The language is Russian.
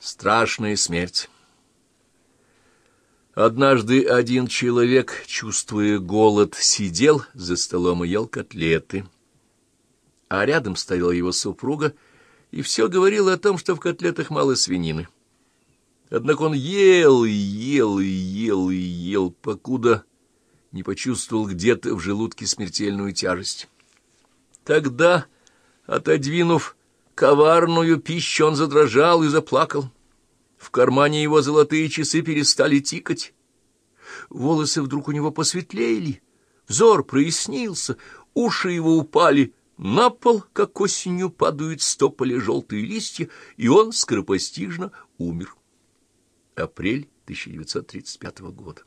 Страшная смерть. Однажды один человек, чувствуя голод, сидел за столом и ел котлеты. А рядом стояла его супруга и все говорила о том, что в котлетах мало свинины. Однако он ел и ел и ел и ел, покуда не почувствовал где-то в желудке смертельную тяжесть. Тогда, отодвинув коварную пищу, он задрожал и заплакал. В кармане его золотые часы перестали тикать. Волосы вдруг у него посветлели, взор прояснился, уши его упали на пол, как осенью падают стополи желтые листья, и он скоропостижно умер. Апрель 1935 года.